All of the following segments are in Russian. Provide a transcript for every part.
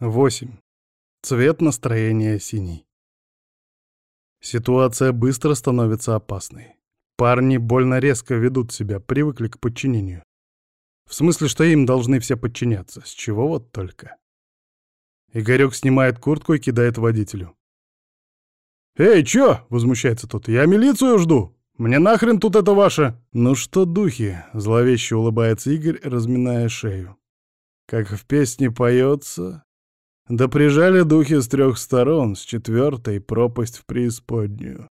8. Цвет настроения синий. Ситуация быстро становится опасной. Парни больно резко ведут себя, привыкли к подчинению. В смысле, что им должны все подчиняться. С чего вот только. Игорёк снимает куртку и кидает водителю. «Эй, чё?» — возмущается тот. «Я милицию жду! Мне нахрен тут это ваше?» «Ну что, духи?» — зловеще улыбается Игорь, разминая шею. Как в песне поется, да прижали духи с трех сторон, с четвертой — пропасть в преисподнюю.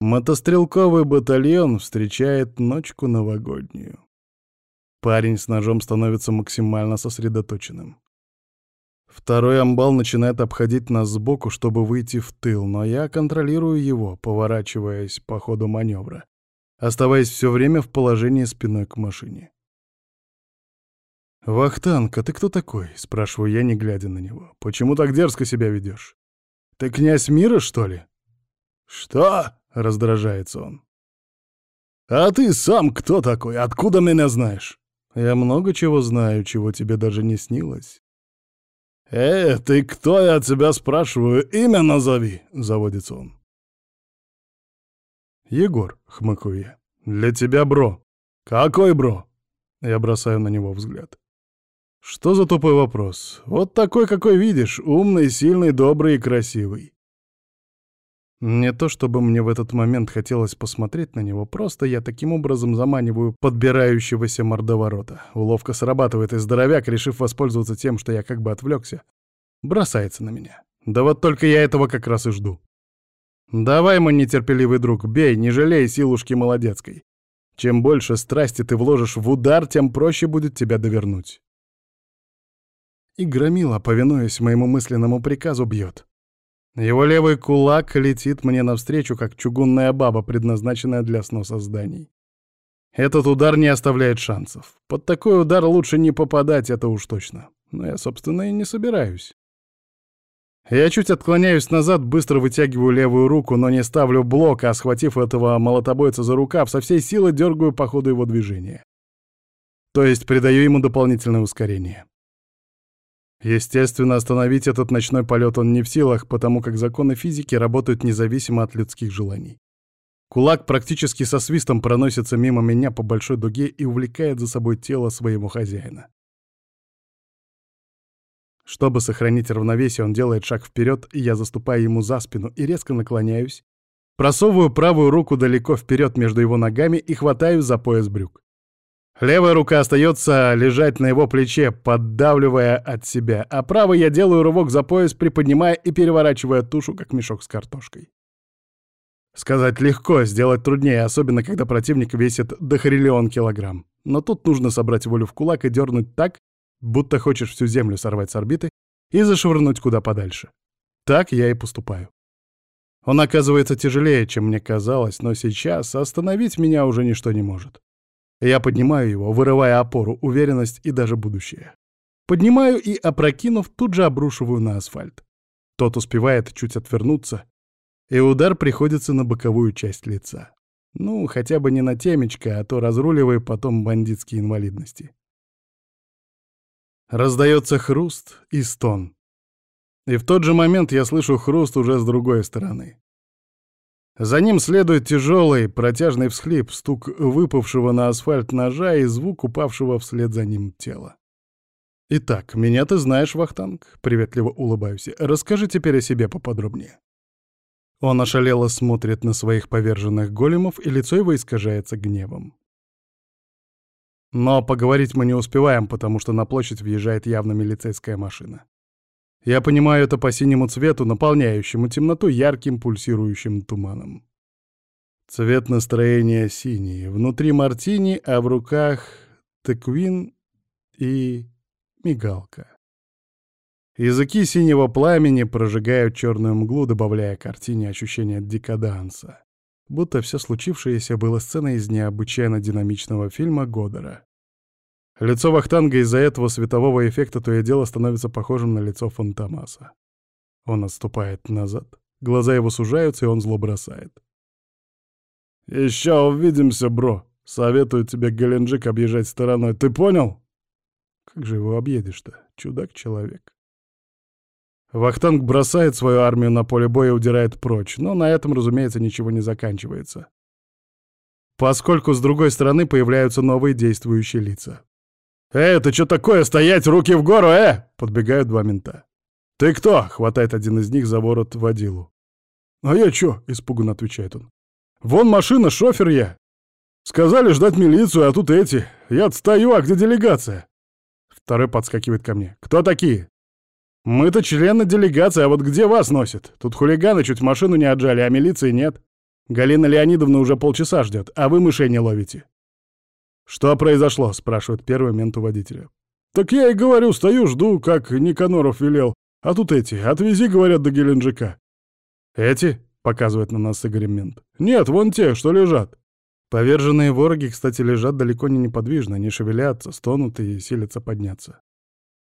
Мотострелковый батальон встречает ночку новогоднюю. Парень с ножом становится максимально сосредоточенным. Второй амбал начинает обходить нас сбоку, чтобы выйти в тыл, но я контролирую его, поворачиваясь по ходу маневра, оставаясь все время в положении спиной к машине. «Вахтанг, а ты кто такой?» — спрашиваю я, не глядя на него. «Почему так дерзко себя ведешь? Ты князь мира, что ли?» «Что?» — раздражается он. «А ты сам кто такой? Откуда меня знаешь?» «Я много чего знаю, чего тебе даже не снилось». «Э, ты кто, я тебя спрашиваю? Имя назови!» — заводится он. «Егор», — хмыкаю я, — «для тебя бро». «Какой бро?» Я бросаю на него взгляд. Что за тупой вопрос? Вот такой, какой видишь, умный, сильный, добрый и красивый. Не то чтобы мне в этот момент хотелось посмотреть на него, просто я таким образом заманиваю подбирающегося мордоворота. Уловка срабатывает, и здоровяк, решив воспользоваться тем, что я как бы отвлекся, бросается на меня. Да вот только я этого как раз и жду. Давай, мой нетерпеливый друг, бей, не жалей силушки молодецкой. Чем больше страсти ты вложишь в удар, тем проще будет тебя довернуть и громила, повинуясь моему мысленному приказу, бьет. Его левый кулак летит мне навстречу, как чугунная баба, предназначенная для сноса зданий. Этот удар не оставляет шансов. Под такой удар лучше не попадать, это уж точно. Но я, собственно, и не собираюсь. Я чуть отклоняюсь назад, быстро вытягиваю левую руку, но не ставлю блок, а, схватив этого молотобойца за рукав, со всей силы дергаю по ходу его движения. То есть придаю ему дополнительное ускорение. Естественно, остановить этот ночной полет он не в силах, потому как законы физики работают независимо от людских желаний. Кулак практически со свистом проносится мимо меня по большой дуге и увлекает за собой тело своего хозяина. Чтобы сохранить равновесие, он делает шаг вперед, и я заступаю ему за спину и резко наклоняюсь, просовываю правую руку далеко вперед между его ногами и хватаю за пояс брюк. Левая рука остается лежать на его плече, поддавливая от себя, а правой я делаю рывок за пояс, приподнимая и переворачивая тушу, как мешок с картошкой. Сказать легко, сделать труднее, особенно когда противник весит до хриллион килограмм. Но тут нужно собрать волю в кулак и дернуть так, будто хочешь всю землю сорвать с орбиты и зашвырнуть куда подальше. Так я и поступаю. Он оказывается тяжелее, чем мне казалось, но сейчас остановить меня уже ничто не может. Я поднимаю его, вырывая опору, уверенность и даже будущее. Поднимаю и, опрокинув, тут же обрушиваю на асфальт. Тот успевает чуть отвернуться, и удар приходится на боковую часть лица. Ну, хотя бы не на темечко, а то разруливай потом бандитские инвалидности. Раздается хруст и стон. И в тот же момент я слышу хруст уже с другой стороны. За ним следует тяжелый, протяжный всхлип, стук выпавшего на асфальт ножа и звук упавшего вслед за ним тела. «Итак, меня ты знаешь, Вахтанг?» — приветливо улыбаюсь. «Расскажи теперь о себе поподробнее». Он ошалело смотрит на своих поверженных големов, и лицо его искажается гневом. Но поговорить мы не успеваем, потому что на площадь въезжает явно милицейская машина. Я понимаю это по синему цвету, наполняющему темноту ярким пульсирующим туманом. Цвет настроения синий. Внутри мартини, а в руках теквин и мигалка. Языки синего пламени прожигают черную мглу, добавляя картине ощущение декаданса. Будто все случившееся было сценой из необычайно динамичного фильма Годора. Лицо Вахтанга из-за этого светового эффекта то и дело становится похожим на лицо Фантомаса. Он отступает назад, глаза его сужаются, и он зло бросает. «Еще увидимся, бро. Советую тебе Геленджик объезжать стороной, ты понял?» «Как же его объедешь-то, чудак-человек?» Вахтанг бросает свою армию на поле боя и удирает прочь, но на этом, разумеется, ничего не заканчивается. Поскольку с другой стороны появляются новые действующие лица. «Э, ты что такое? Стоять, руки в гору, э!» — подбегают два мента. «Ты кто?» — хватает один из них за ворот водилу. «А я чё?» — испуганно отвечает он. «Вон машина, шофер я. Сказали ждать милицию, а тут эти. Я отстаю, а где делегация?» Второй подскакивает ко мне. «Кто такие?» «Мы-то члены делегации, а вот где вас носит? Тут хулиганы чуть машину не отжали, а милиции нет. Галина Леонидовна уже полчаса ждет, а вы мышей не ловите». «Что произошло?» — спрашивает первый мент у водителя. «Так я и говорю, стою, жду, как Никаноров велел. А тут эти. Отвези, говорят, до Геленджика. Эти? Показывает на нас Игорь мент. Нет, вон те, что лежат. Поверженные вороги, кстати, лежат далеко не неподвижно, не шевелятся, стонут и силятся подняться.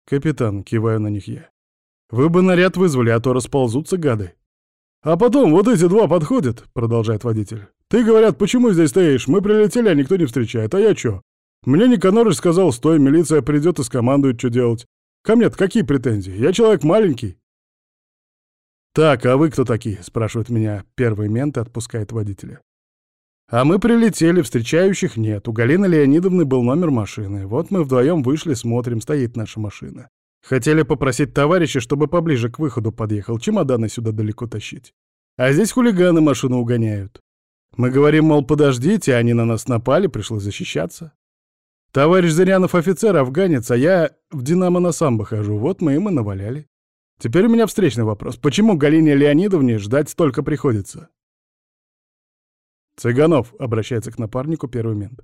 Капитан, киваю на них я. Вы бы наряд вызвали, а то расползутся гады. А потом вот эти два подходят, продолжает водитель. Ты, говорят, почему здесь стоишь? Мы прилетели, а никто не встречает. А я чё? Мне Никанорович сказал, стой, милиция придет и скомандует, что делать. Ко мне-то какие претензии? Я человек маленький. «Так, а вы кто такие?» — спрашивает меня первый мент и отпускает водителя. А мы прилетели, встречающих нет. У Галины Леонидовны был номер машины. Вот мы вдвоем вышли, смотрим, стоит наша машина. Хотели попросить товарища, чтобы поближе к выходу подъехал, чемоданы сюда далеко тащить. А здесь хулиганы машину угоняют. Мы говорим, мол, подождите, они на нас напали, пришлось защищаться. Товарищ Зырянов офицер, афганец, а я в «Динамо» на самбо хожу. Вот мы им и наваляли. Теперь у меня встречный вопрос. Почему Галине Леонидовне ждать столько приходится? «Цыганов», — обращается к напарнику первый мент.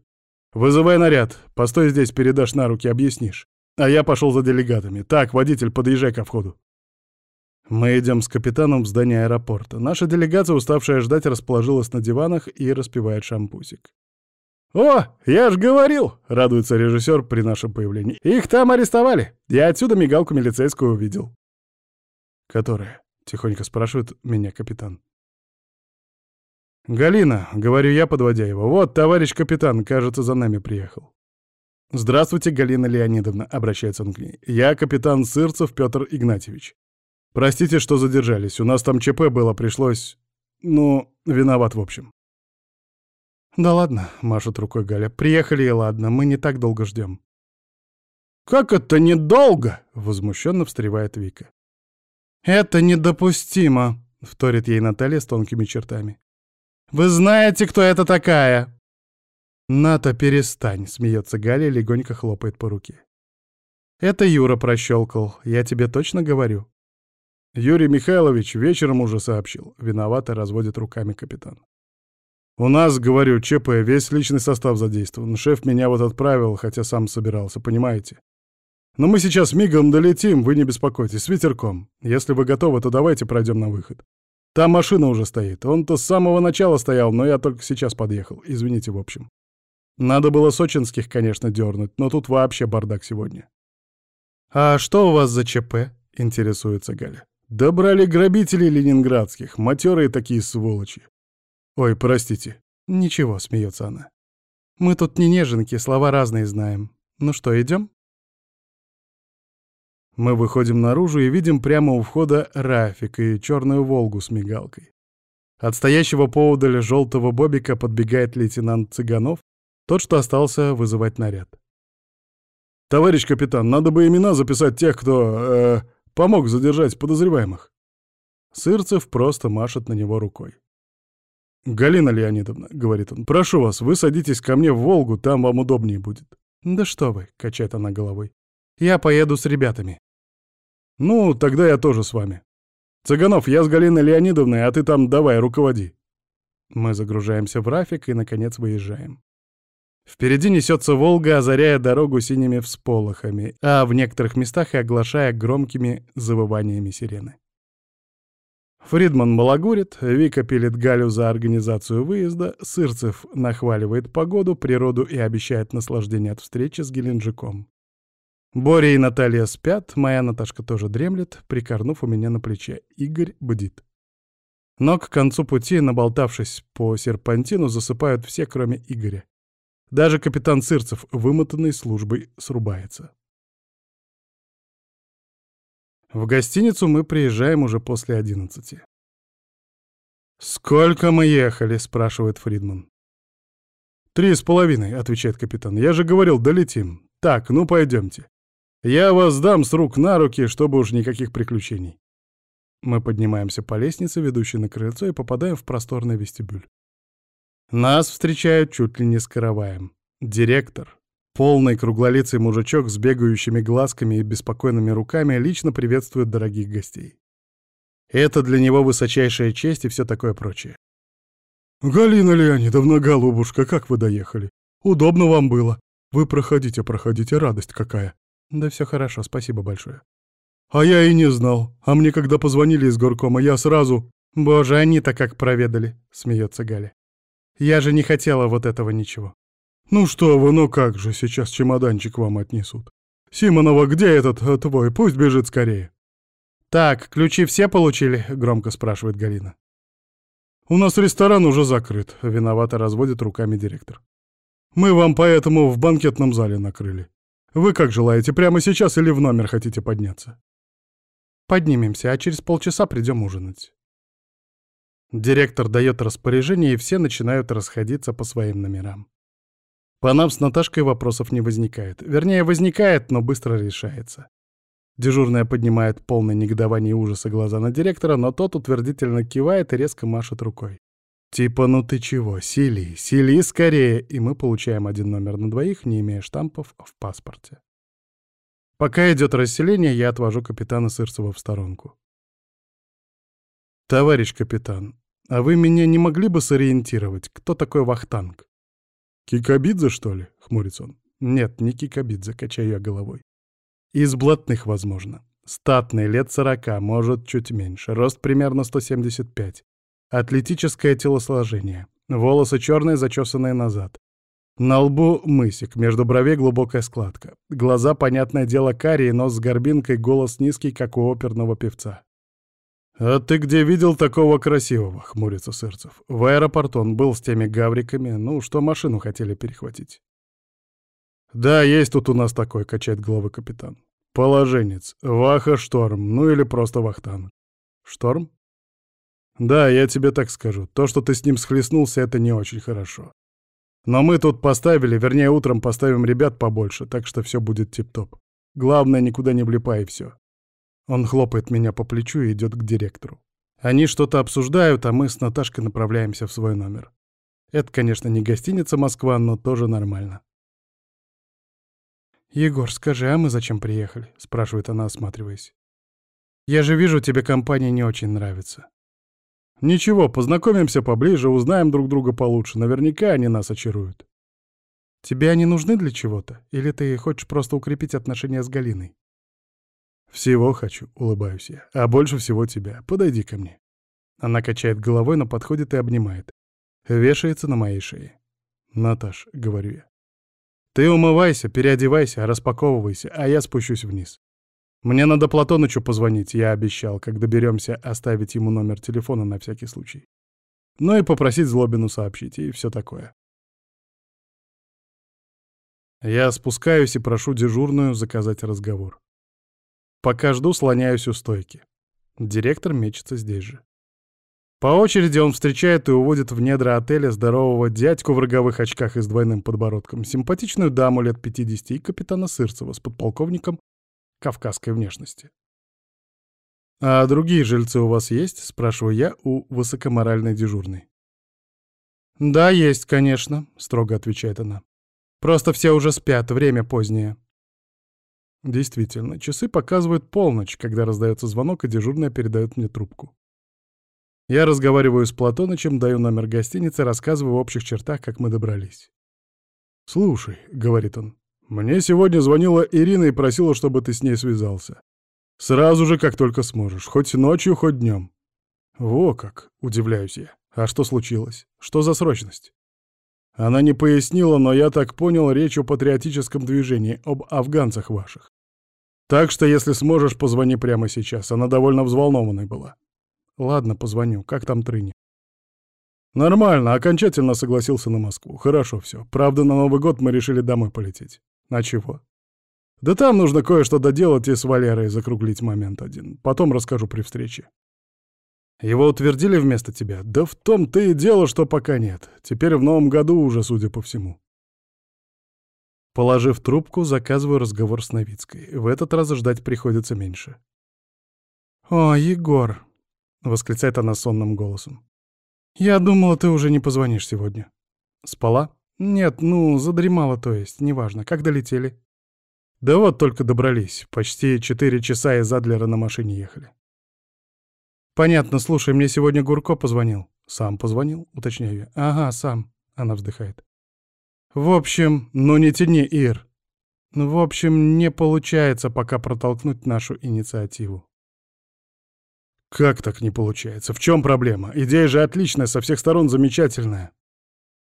«Вызывай наряд. Постой здесь, передашь на руки, объяснишь. А я пошел за делегатами. Так, водитель, подъезжай ко входу». Мы идем с капитаном в здание аэропорта. Наша делегация, уставшая ждать, расположилась на диванах и распивает шампусик. «О, я ж говорил!» — радуется режиссер при нашем появлении. «Их там арестовали. Я отсюда мигалку милицейскую увидел». «Которая?» — тихонько спрашивает меня капитан. «Галина», — говорю я, подводя его. «Вот, товарищ капитан, кажется, за нами приехал». «Здравствуйте, Галина Леонидовна», — обращается он к ней. «Я капитан Сырцев Петр Игнатьевич. Простите, что задержались. У нас там ЧП было, пришлось... Ну, виноват в общем». «Да ладно», — машет рукой Галя. «Приехали и ладно, мы не так долго ждем». «Как это недолго?» — возмущенно встревает Вика. «Это недопустимо», — вторит ей Наталья с тонкими чертами. «Вы знаете, кто это такая?» «Ната, перестань», — смеется Галя и легонько хлопает по руке. «Это Юра прощелкал, я тебе точно говорю». Юрий Михайлович вечером уже сообщил. Виновато разводит руками капитан. «У нас, говорю, ЧП, весь личный состав задействован. Шеф меня вот отправил, хотя сам собирался, понимаете? Но мы сейчас мигом долетим, вы не беспокойтесь, с ветерком. Если вы готовы, то давайте пройдем на выход. Там машина уже стоит. Он-то с самого начала стоял, но я только сейчас подъехал. Извините, в общем. Надо было сочинских, конечно, дернуть, но тут вообще бардак сегодня». «А что у вас за ЧП?» — интересуется Галя. «Добрали грабителей ленинградских, матерые такие сволочи. «Ой, простите». «Ничего», — смеется она. «Мы тут не неженки, слова разные знаем. Ну что, идем? Мы выходим наружу и видим прямо у входа Рафик и черную «Волгу» с мигалкой. От стоящего поодаль желтого бобика подбегает лейтенант Цыганов, тот, что остался вызывать наряд. «Товарищ капитан, надо бы имена записать тех, кто э, помог задержать подозреваемых». Сырцев просто машет на него рукой. «Галина Леонидовна», — говорит он, — «прошу вас, вы садитесь ко мне в «Волгу», там вам удобнее будет». «Да что вы», — качает она головой, — «я поеду с ребятами». «Ну, тогда я тоже с вами. Цыганов, я с Галиной Леонидовной, а ты там давай, руководи». Мы загружаемся в рафик и, наконец, выезжаем. Впереди несется Волга, озаряя дорогу синими всполохами, а в некоторых местах и оглашая громкими завываниями сирены. Фридман балагурит, Вика пилит Галю за организацию выезда, Сырцев нахваливает погоду, природу и обещает наслаждение от встречи с Геленджиком. Боря и Наталья спят, моя Наташка тоже дремлет, прикорнув у меня на плече. Игорь бдит. Но к концу пути, наболтавшись по серпантину, засыпают все, кроме Игоря. Даже капитан Сырцев, вымотанный службой, срубается. В гостиницу мы приезжаем уже после одиннадцати. «Сколько мы ехали?» — спрашивает Фридман. «Три с половиной», — отвечает капитан. «Я же говорил, долетим. Так, ну пойдемте. Я вас дам с рук на руки, чтобы уж никаких приключений». Мы поднимаемся по лестнице, ведущей на крыльцо, и попадаем в просторный вестибюль. Нас встречают чуть ли не с караваем. Директор, полный круглолицый мужичок с бегающими глазками и беспокойными руками, лично приветствует дорогих гостей. Это для него высочайшая честь и все такое прочее. «Галина Леонидовна, голубушка, как вы доехали? Удобно вам было. Вы проходите, проходите, радость какая». «Да все хорошо, спасибо большое». «А я и не знал. А мне когда позвонили из горкома, я сразу...» «Боже, они-то как проведали», — смеется Галя. «Я же не хотела вот этого ничего». «Ну что вы, ну как же, сейчас чемоданчик вам отнесут. Симонова, где этот э, твой? Пусть бежит скорее». «Так, ключи все получили?» — громко спрашивает Галина. «У нас ресторан уже закрыт», — виновато разводит руками директор. «Мы вам поэтому в банкетном зале накрыли. Вы как желаете, прямо сейчас или в номер хотите подняться?» «Поднимемся, а через полчаса придем ужинать». Директор дает распоряжение, и все начинают расходиться по своим номерам. По нам с Наташкой вопросов не возникает. Вернее, возникает, но быстро решается. Дежурная поднимает полное негодование и ужаса глаза на директора, но тот утвердительно кивает и резко машет рукой. Типа, ну ты чего, сили, сили скорее, и мы получаем один номер на двоих, не имея штампов в паспорте. Пока идет расселение, я отвожу капитана Сырцева в сторонку. «Товарищ капитан, а вы меня не могли бы сориентировать, кто такой Вахтанг?» «Кикабидзе, что ли?» — хмурится он. «Нет, не Кикабидзе», — качаю я головой. «Из блатных, возможно. Статный, лет сорока, может, чуть меньше. Рост примерно 175. Атлетическое телосложение. Волосы черные, зачесанные назад. На лбу мысик, между бровей глубокая складка. Глаза, понятное дело, карие, нос с горбинкой, голос низкий, как у оперного певца. «А ты где видел такого красивого?» — хмурится Сырцев. «В аэропорту он был с теми гавриками, ну, что машину хотели перехватить». «Да, есть тут у нас такой», — качает головы капитан. «Положенец. Ваха Шторм, ну или просто Вахтан». «Шторм?» Да, я тебе так скажу. То, что ты с ним схлестнулся, это не очень хорошо. Но мы тут поставили, вернее, утром поставим ребят побольше, так что все будет тип-топ. Главное, никуда не влипай и все. Он хлопает меня по плечу и идет к директору. Они что-то обсуждают, а мы с Наташкой направляемся в свой номер. Это, конечно, не гостиница Москва, но тоже нормально. «Егор, скажи, а мы зачем приехали?» — спрашивает она, осматриваясь. «Я же вижу, тебе компания не очень нравится. Ничего, познакомимся поближе, узнаем друг друга получше. Наверняка они нас очаруют. Тебе они нужны для чего-то? Или ты хочешь просто укрепить отношения с Галиной? Всего хочу, улыбаюсь я. А больше всего тебя. Подойди ко мне. Она качает головой, но подходит и обнимает. Вешается на моей шее. Наташ, говорю я. Ты умывайся, переодевайся, распаковывайся, а я спущусь вниз. Мне надо Платонычу позвонить, я обещал, как доберемся, оставить ему номер телефона на всякий случай. Ну и попросить Злобину сообщить, и все такое. Я спускаюсь и прошу дежурную заказать разговор. Пока жду, слоняюсь у стойки. Директор мечется здесь же. По очереди он встречает и уводит в недра отеля здорового дядьку в роговых очках и с двойным подбородком, симпатичную даму лет 50 и капитана Сырцева с подполковником кавказской внешности. «А другие жильцы у вас есть?» — спрашиваю я у высокоморальной дежурной. «Да, есть, конечно», — строго отвечает она. «Просто все уже спят, время позднее». Действительно, часы показывают полночь, когда раздается звонок, и дежурная передает мне трубку. Я разговариваю с Платонычем, даю номер гостиницы, рассказываю в общих чертах, как мы добрались. «Слушай», — говорит он, мне сегодня звонила Ирина и просила, чтобы ты с ней связался. Сразу же, как только сможешь, хоть ночью, хоть днем. Во как, удивляюсь я. А что случилось? Что за срочность? Она не пояснила, но я так понял, речь о патриотическом движении, об афганцах ваших. Так что, если сможешь, позвони прямо сейчас. Она довольно взволнованной была. Ладно, позвоню. Как там Трыни? Нормально, окончательно согласился на Москву. Хорошо все. Правда, на Новый год мы решили домой полететь. А чего? Да там нужно кое-что доделать и с Валерой закруглить момент один. Потом расскажу при встрече. Его утвердили вместо тебя? Да в том-то и дело, что пока нет. Теперь в новом году уже, судя по всему. Положив трубку, заказываю разговор с Новицкой. В этот раз ждать приходится меньше. «О, Егор!» — восклицает она сонным голосом. «Я думала, ты уже не позвонишь сегодня». «Спала?» «Нет, ну, задремала, то есть, неважно. Как долетели?» Да вот только добрались. Почти четыре часа из Адлера на машине ехали. Понятно, слушай, мне сегодня Гурко позвонил. Сам позвонил, уточняю я. Ага, сам. Она вздыхает. В общем, ну не тяни, Ир. Ну, в общем, не получается пока протолкнуть нашу инициативу. Как так не получается? В чем проблема? Идея же отличная, со всех сторон замечательная.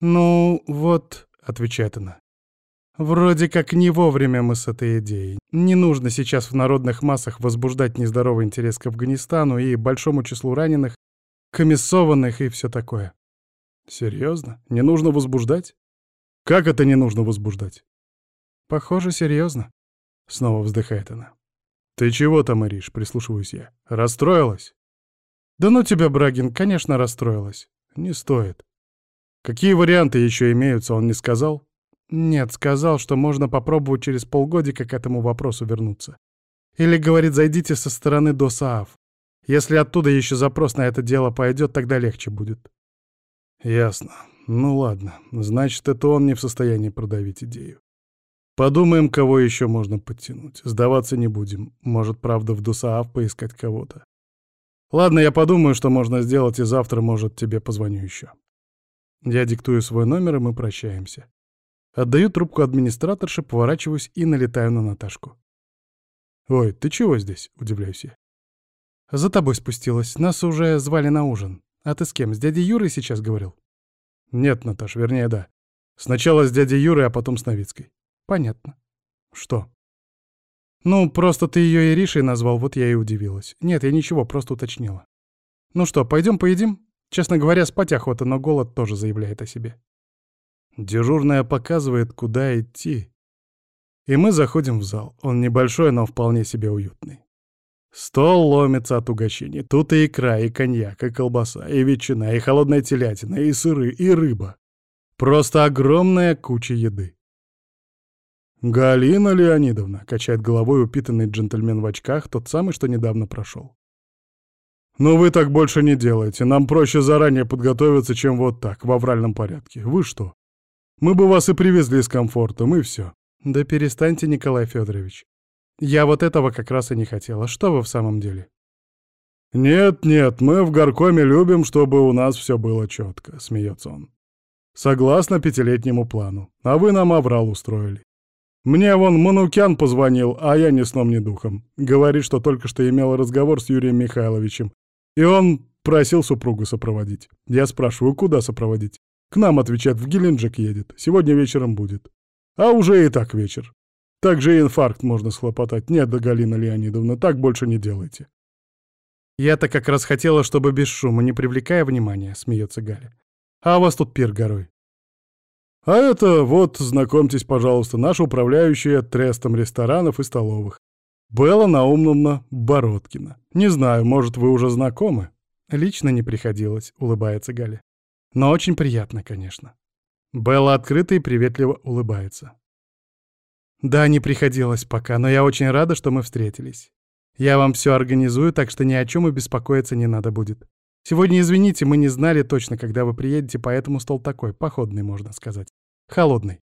Ну, вот, отвечает она. Вроде как не вовремя мы с этой идеей. Не нужно сейчас в народных массах возбуждать нездоровый интерес к Афганистану и большому числу раненых, комиссованных и все такое. Серьезно? Не нужно возбуждать? Как это не нужно возбуждать? Похоже, серьезно. Снова вздыхает она. Ты чего там, Ириш, прислушиваюсь я. Расстроилась? Да ну тебя, Брагин, конечно, расстроилась. Не стоит. Какие варианты еще имеются, он не сказал? Нет, сказал, что можно попробовать через полгодика к этому вопросу вернуться. Или, говорит, зайдите со стороны ДОСААФ. Если оттуда еще запрос на это дело пойдет, тогда легче будет. Ясно. Ну ладно. Значит, это он не в состоянии продавить идею. Подумаем, кого еще можно подтянуть. Сдаваться не будем. Может, правда, в ДОСААФ поискать кого-то. Ладно, я подумаю, что можно сделать, и завтра, может, тебе позвоню еще. Я диктую свой номер, и мы прощаемся. Отдаю трубку администраторше, поворачиваюсь и налетаю на Наташку. «Ой, ты чего здесь?» — удивляюсь я. «За тобой спустилась. Нас уже звали на ужин. А ты с кем? С дядей Юрой сейчас говорил?» «Нет, Наташ, вернее, да. Сначала с дядей Юрой, а потом с Новицкой». «Понятно». «Что?» «Ну, просто ты ее Иришей назвал, вот я и удивилась. Нет, я ничего, просто уточнила. Ну что, пойдем поедим? Честно говоря, спать охота, но голод тоже заявляет о себе». Дежурная показывает, куда идти. И мы заходим в зал. Он небольшой, но вполне себе уютный. Стол ломится от угощений. Тут и икра, и коньяк, и колбаса, и ветчина, и холодная телятина, и сыры, и рыба. Просто огромная куча еды. «Галина Леонидовна», — качает головой упитанный джентльмен в очках, тот самый, что недавно прошел. «Но вы так больше не делаете. Нам проще заранее подготовиться, чем вот так, в авральном порядке. Вы что, мы бы вас и привезли с комфортом, и все. Да перестаньте, Николай Федорович. Я вот этого как раз и не хотела. Что вы в самом деле? Нет-нет, мы в горкоме любим, чтобы у нас все было четко, смеется он. Согласно пятилетнему плану. А вы нам аврал устроили. Мне вон Манукян позвонил, а я ни сном, ни духом. Говорит, что только что имел разговор с Юрием Михайловичем. И он просил супругу сопроводить. Я спрашиваю, куда сопроводить? К нам, отвечает, в Геленджик едет. Сегодня вечером будет. А уже и так вечер. Так же и инфаркт можно схлопотать. Нет, да, Галина Леонидовна, так больше не делайте. Я-то как раз хотела, чтобы без шума, не привлекая внимания, смеется Галя. А у вас тут пир горой. А это вот, знакомьтесь, пожалуйста, наша управляющая трестом ресторанов и столовых. Белла Наумновна Бородкина. Не знаю, может, вы уже знакомы? Лично не приходилось, улыбается Галя. Но очень приятно, конечно. Белла открыто и приветливо улыбается. Да, не приходилось пока, но я очень рада, что мы встретились. Я вам все организую, так что ни о чем и беспокоиться не надо будет. Сегодня, извините, мы не знали точно, когда вы приедете, поэтому стол такой, походный, можно сказать. Холодный.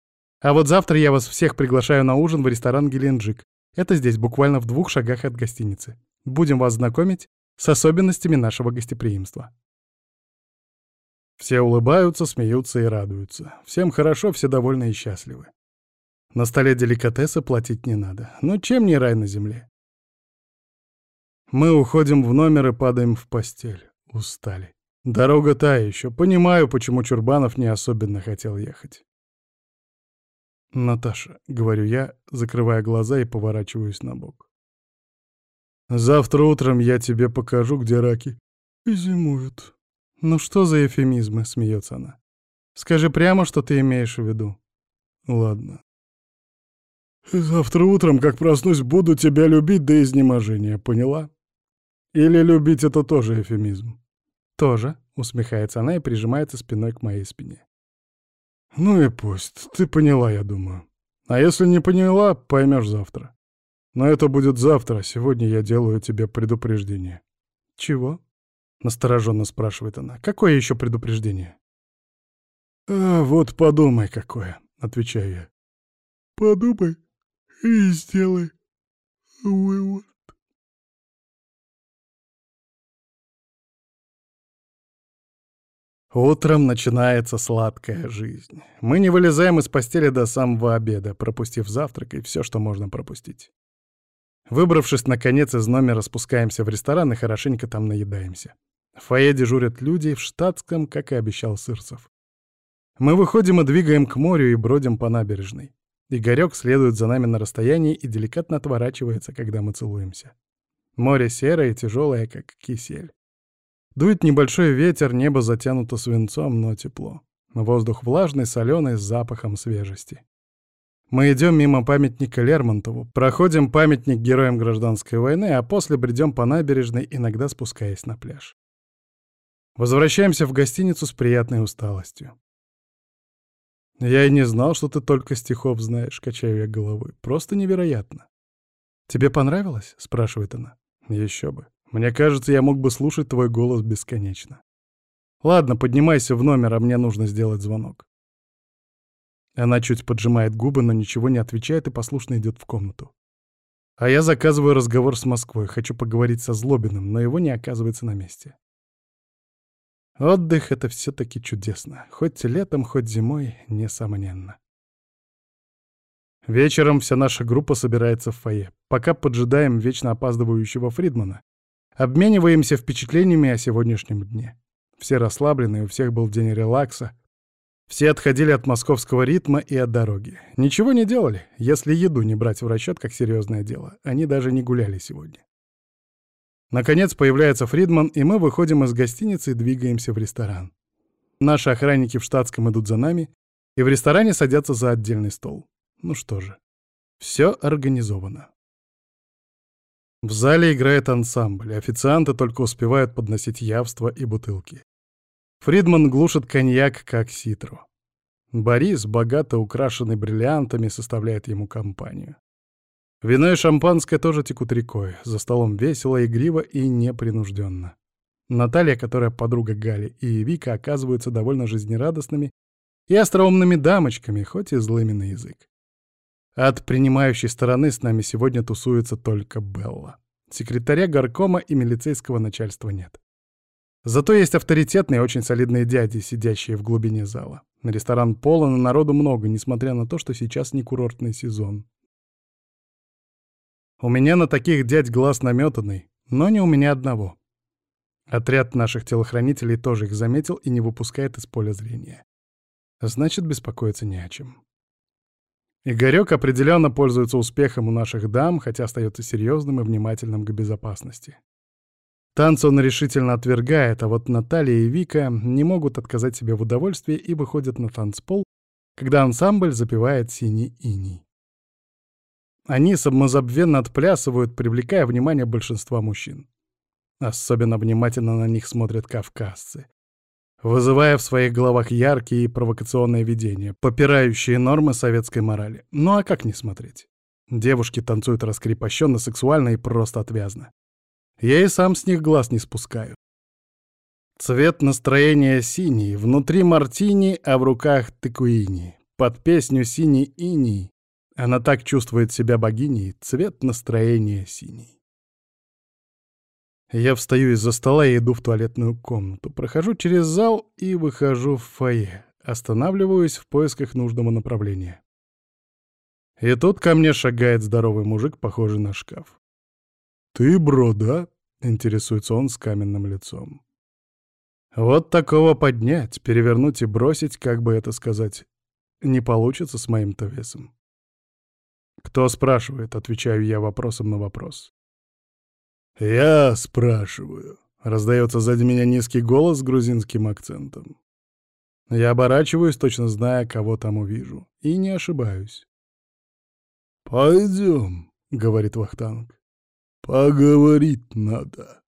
А вот завтра я вас всех приглашаю на ужин в ресторан «Геленджик». Это здесь, буквально в двух шагах от гостиницы. Будем вас знакомить с особенностями нашего гостеприимства. Все улыбаются, смеются и радуются. Всем хорошо, все довольны и счастливы. На столе деликатесы платить не надо. Но чем не рай на земле? Мы уходим в номер и падаем в постель. Устали. Дорога та еще. Понимаю, почему Чурбанов не особенно хотел ехать. «Наташа», — говорю я, закрывая глаза и поворачиваюсь на бок. «Завтра утром я тебе покажу, где раки зимуют». «Ну что за эфемизмы?» — смеется она. «Скажи прямо, что ты имеешь в виду». «Ладно. Завтра утром, как проснусь, буду тебя любить до изнеможения, поняла? Или любить — это тоже эфемизм? Тоже, усмехается она и прижимается спиной к моей спине. Ну и пусть, ты поняла, я думаю. А если не поняла, поймешь завтра. Но это будет завтра, сегодня я делаю тебе предупреждение. Чего? Настороженно спрашивает она. Какое еще предупреждение? А вот подумай, какое, отвечаю я. Подумай и сделай вывод. Утром начинается сладкая жизнь. Мы не вылезаем из постели до самого обеда, пропустив завтрак и все, что можно пропустить. Выбравшись, наконец, из номера, спускаемся в ресторан и хорошенько там наедаемся. В фойе дежурят люди в штатском, как и обещал Сырцев. Мы выходим и двигаем к морю и бродим по набережной. Игорёк следует за нами на расстоянии и деликатно отворачивается, когда мы целуемся. Море серое и тяжелое, как кисель. Дует небольшой ветер, небо затянуто свинцом, но тепло. Воздух влажный, соленый, с запахом свежести. Мы идем мимо памятника Лермонтову, проходим памятник героям гражданской войны, а после бредем по набережной, иногда спускаясь на пляж. Возвращаемся в гостиницу с приятной усталостью. «Я и не знал, что ты только стихов знаешь», — качаю я головой. «Просто невероятно». «Тебе понравилось?» — спрашивает она. «Еще бы. Мне кажется, я мог бы слушать твой голос бесконечно. Ладно, поднимайся в номер, а мне нужно сделать звонок». Она чуть поджимает губы, но ничего не отвечает и послушно идет в комнату. А я заказываю разговор с Москвой, хочу поговорить со Злобиным, но его не оказывается на месте. Отдых — это все-таки чудесно. Хоть летом, хоть зимой, несомненно. Вечером вся наша группа собирается в фойе. Пока поджидаем вечно опаздывающего Фридмана, обмениваемся впечатлениями о сегодняшнем дне. Все расслаблены, у всех был день релакса. Все отходили от московского ритма и от дороги. Ничего не делали, если еду не брать в расчет как серьезное дело. Они даже не гуляли сегодня. Наконец появляется Фридман, и мы выходим из гостиницы и двигаемся в ресторан. Наши охранники в штатском идут за нами, и в ресторане садятся за отдельный стол. Ну что же, все организовано. В зале играет ансамбль, официанты только успевают подносить явства и бутылки. Фридман глушит коньяк, как ситру. Борис, богато украшенный бриллиантами, составляет ему компанию. Вино и шампанское тоже текут рекой. За столом весело, игриво и непринужденно. Наталья, которая подруга Гали, и Вика оказываются довольно жизнерадостными и остроумными дамочками, хоть и злыми на язык. От принимающей стороны с нами сегодня тусуется только Белла. Секретаря горкома и милицейского начальства нет. Зато есть авторитетные, очень солидные дяди, сидящие в глубине зала. Ресторан полон, и народу много, несмотря на то, что сейчас не курортный сезон. У меня на таких дядь глаз наметанный, но не у меня одного. Отряд наших телохранителей тоже их заметил и не выпускает из поля зрения. Значит, беспокоиться не о чем. Игорёк определенно пользуется успехом у наших дам, хотя остается серьезным и внимательным к безопасности. Танцы он решительно отвергает, а вот Наталья и Вика не могут отказать себе в удовольствии и выходят на танцпол, когда ансамбль запевает «Синий иней». Они самозабвенно отплясывают, привлекая внимание большинства мужчин. Особенно внимательно на них смотрят кавказцы, вызывая в своих головах яркие и провокационные видения, попирающие нормы советской морали. Ну а как не смотреть? Девушки танцуют раскрепощенно, сексуально и просто отвязно. Я и сам с них глаз не спускаю. Цвет настроения синий, внутри мартини, а в руках текуини. Под песню «Синий иней» Она так чувствует себя богиней, цвет настроения синий. Я встаю из-за стола и иду в туалетную комнату, прохожу через зал и выхожу в фойе, останавливаюсь в поисках нужного направления. И тут ко мне шагает здоровый мужик, похожий на шкаф. «Ты, бро, да?» — интересуется он с каменным лицом. Вот такого поднять, перевернуть и бросить, как бы это сказать, не получится с моим-то весом. «Кто спрашивает?» — отвечаю я вопросом на вопрос. «Я спрашиваю», — раздается сзади меня низкий голос с грузинским акцентом. Я оборачиваюсь, точно зная, кого там увижу, и не ошибаюсь. «Пойдем», — говорит Вахтанг. «Поговорить надо».